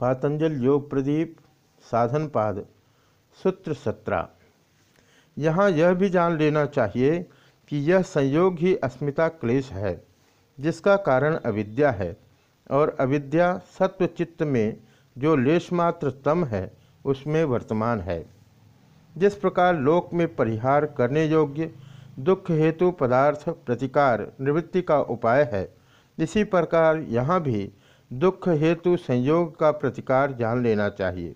पातंजल योग प्रदीप साधनपाद सूत्र सत्रह। यहाँ यह भी जान लेना चाहिए कि यह संयोग ही अस्मिता क्लेश है, जिसका कारण अविद्या है, और अविद्या सत्व चित्त में जो लेशमात्र तम है, उसमें वर्तमान है। जिस प्रकार लोक में परिहार करने योग्य दुख हेतु पदार्थ प्रतिकार निवृत्ति का उपाय है, इसी प्रकार यहाँ भी दुख हेतु संयोग का प्रतिकार जान लेना चाहिए।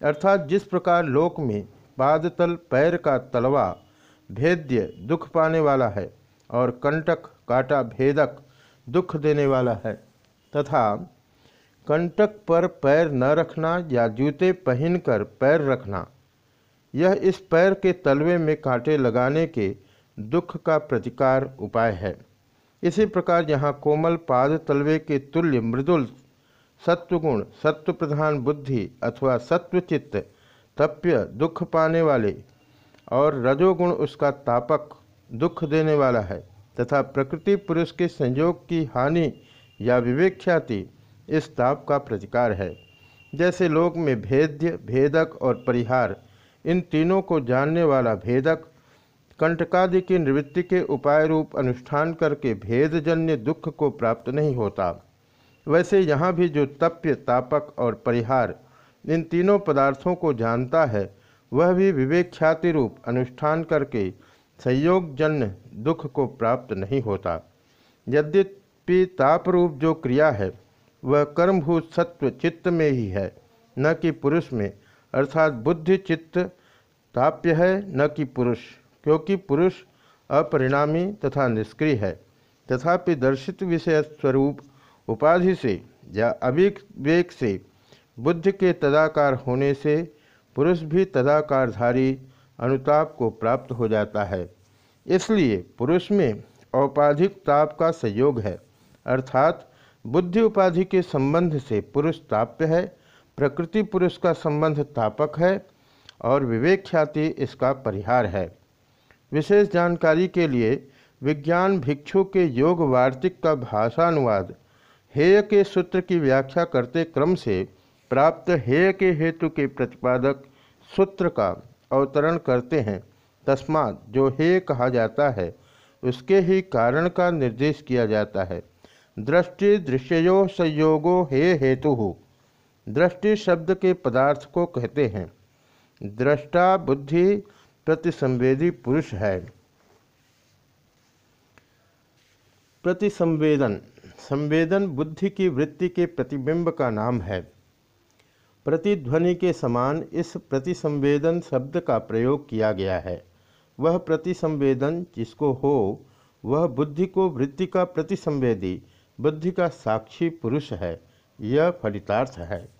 अर्थात जिस प्रकार लोक में पादतल पैर का तलवा, भेद्य दुख पाने वाला है और कंटक, काटा भेदक दुख देने वाला है, तथा कंटक पर पैर न रखना या जूते पहनकर पैर रखना, यह इस पैर के तलवे में कांटे लगाने के दुख का प्रतिकार उपाय है। इसी प्रकार यहाँ कोमल पाद तलवे के तुल्य मृदुल सत्वगुण सत्व प्रधान बुद्धि अथवा सत्वचित्त, तप्य दुख पाने वाले और रजोगुण उसका तापक दुख देने वाला है तथा प्रकृति पुरुष के संयोग की हानि या विवेक ख्याति इस ताप का प्रतिकार है। जैसे लोक में भेद्य, भेदक और परिहार, इन तीनों को जानने वाला भेदक कंटकादि की निवृत्ति के उपाय रूप अनुष्ठान करके भेदजन्य दुख को प्राप्त नहीं होता। वैसे यहाँ भी जो तप्य, तापक और परिहार इन तीनों पदार्थों को जानता है, वह भी विवेक ख्याति रूप अनुष्ठान करके संयोगजन्य दुख को प्राप्त नहीं होता। यद्यपि ताप रूप जो क्रिया है, वह कर्मभूत सत्व चित्त में ही है, न कि पुरुष में, अर्थात बुद्धि चित्त ताप्य है, न कि पुरुष। क्योंकि पुरुष अपरिणामी तथा निष्क्रिय है। तथापि दर्शित विषय स्वरूप उपाधि से या अभिवेक से बुद्ध के तदाकार होने से पुरुष भी तदाकारधारी अनुताप को प्राप्त हो जाता है। इसलिए पुरुष में औपाधिक ताप का संयोग है। अर्थात बुद्धि उपाधि के संबंध से पुरुष ताप्य है, प्रकृति पुरुष का संबंध तापक है और विवेक ख्याति इसका परिहार है। विशेष जानकारी के लिए विज्ञान भिक्षु के योग वार्तिक का भाषानुवाद, हेय के सूत्र की व्याख्या करते क्रम से प्राप्त हेय के हेतु के प्रतिपादक सूत्र का अवतरण करते हैं। तस्मात जो हेय कहा जाता है, उसके ही कारण का निर्देश किया जाता है। दृष्टि दृश्यो संयोगो हे हेतु हो दृष्टि शब्द के पदार्थ को कहते हैं। दृष्टा बुद्धि प्रतिसंवेदी पुरुष है। प्रतिसंवेदन। संवेदन बुद्धि की वृत्ति के प्रतिबिंब का नाम है। प्रतिध्वनि के समान इस प्रतिसंवेदन शब्द का प्रयोग किया गया है। वह प्रतिसंवेदन जिसको हो, वह बुद्धि को वृत्ति का प्रतिसंवेदी, बुद्धि का साक्षी पुरुष है। यह फलितार्थ है।